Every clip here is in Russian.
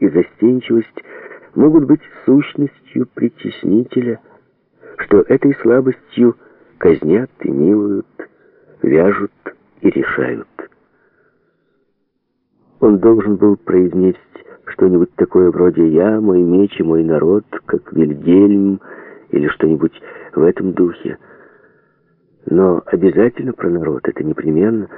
и застенчивость могут быть сущностью притеснителя, что этой слабостью казнят и милуют, вяжут и решают. Он должен был произнести что-нибудь такое вроде «Я, мой меч и мой народ», как Вильгельм, или что-нибудь в этом духе. Но обязательно про народ, это непременно.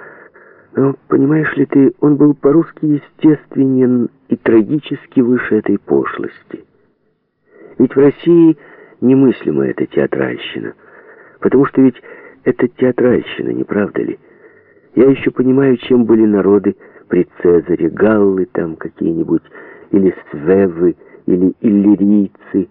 Но, понимаешь ли ты, он был по-русски естественен и трагически выше этой пошлости. Ведь в России немыслима эта театральщина, потому что ведь это театральщина, не правда ли? Я еще понимаю, чем были народы при Цезаре, галлы там какие-нибудь, или свевы, или иллирийцы,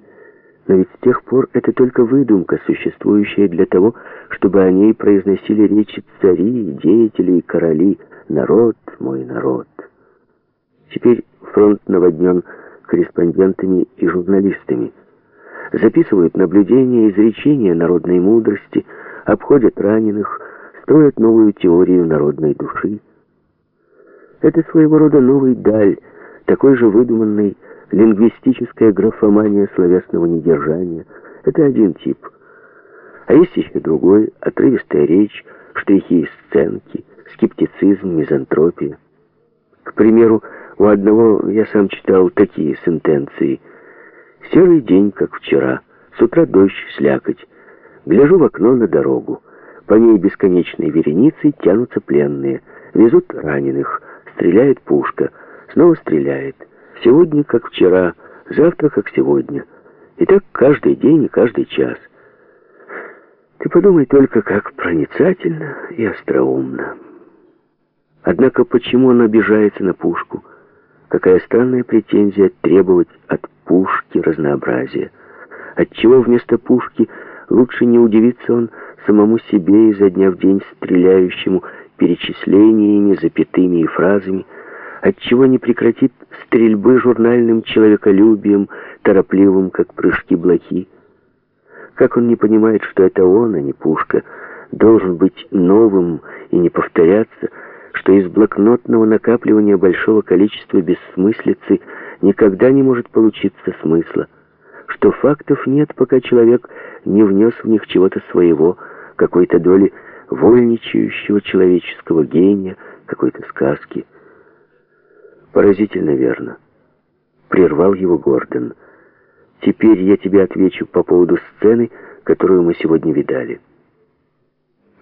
но ведь с тех пор это только выдумка, существующая для того, чтобы о ней произносили речи цари, деятели и короли. Народ, мой народ. Теперь фронт наводнен корреспондентами и журналистами. Записывают наблюдения, изречения народной мудрости, обходят раненых, строят новую теорию народной души. Это своего рода новый даль, такой же выдуманный, лингвистическая графомания словесного недержания. Это один тип. А есть еще другой, отрывистая речь, штрихи и сценки, скептицизм, мизантропия. К примеру, у одного я сам читал такие сентенции. «Серый день, как вчера. С утра дождь, слякоть. Гляжу в окно на дорогу. По ней бесконечной вереницей тянутся пленные. Везут раненых. Стреляет пушка. Снова стреляет. Сегодня, как вчера, завтра, как сегодня. И так каждый день и каждый час. Ты подумай только, как проницательно и остроумно. Однако почему он обижается на пушку? Какая странная претензия требовать от пушки разнообразия. Отчего вместо пушки лучше не удивиться он самому себе изо дня в день стреляющему перечислениями, запятыми и фразами, отчего не прекратит стрельбы журнальным человеколюбием, торопливым, как прыжки блохи. Как он не понимает, что это он, а не пушка, должен быть новым и не повторяться, что из блокнотного накапливания большого количества бессмыслицы никогда не может получиться смысла, что фактов нет, пока человек не внес в них чего-то своего, какой-то доли вольничающего человеческого гения, какой-то сказки. Поразительно верно. Прервал его Гордон. Теперь я тебе отвечу по поводу сцены, которую мы сегодня видали.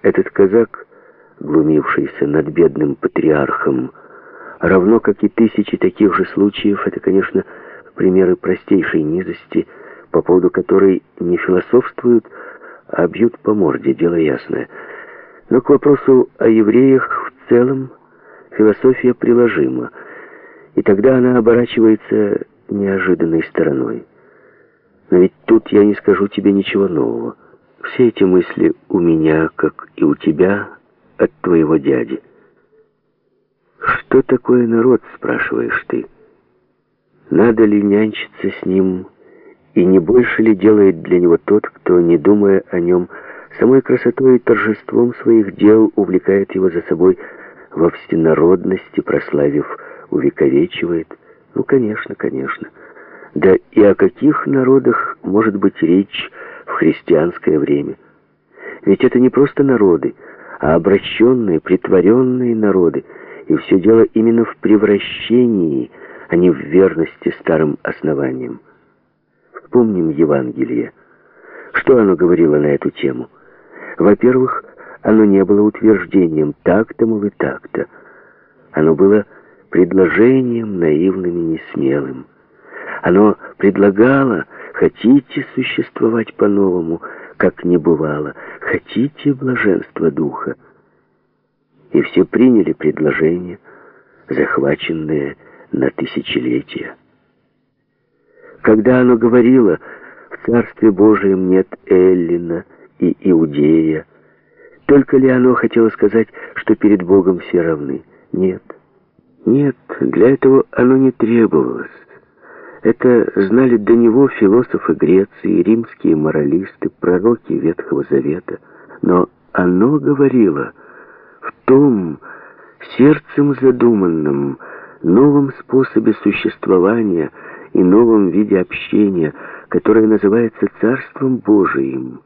Этот казак, глумившийся над бедным патриархом, равно как и тысячи таких же случаев, это, конечно, примеры простейшей низости, по поводу которой не философствуют, а бьют по морде, дело ясное. Но к вопросу о евреях в целом философия приложима, и тогда она оборачивается неожиданной стороной. Но ведь тут я не скажу тебе ничего нового. Все эти мысли у меня, как и у тебя, от твоего дяди. Что такое народ, спрашиваешь ты? Надо ли нянчиться с ним, и не больше ли делает для него тот, кто, не думая о нем, самой красотой и торжеством своих дел увлекает его за собой во всенародности, прославив увековечивает. Ну, конечно, конечно. Да и о каких народах может быть речь в христианское время? Ведь это не просто народы, а обращенные, притворенные народы. И все дело именно в превращении, а не в верности старым основаниям. Вспомним Евангелие. Что оно говорило на эту тему? Во-первых, оно не было утверждением так-то, мол, и так-то. Оно было предложением наивным и несмелым. Оно предлагало, хотите существовать по-новому, как не бывало, хотите блаженства духа. И все приняли предложение, захваченное на тысячелетия. Когда оно говорило, в Царстве Божием нет Эллина и Иудея, только ли оно хотело сказать, что перед Богом все равны? Нет. Нет, для этого оно не требовалось. Это знали до него философы Греции, римские моралисты, пророки Ветхого Завета. Но оно говорило в том сердцем задуманном, новом способе существования и новом виде общения, которое называется Царством Божиим.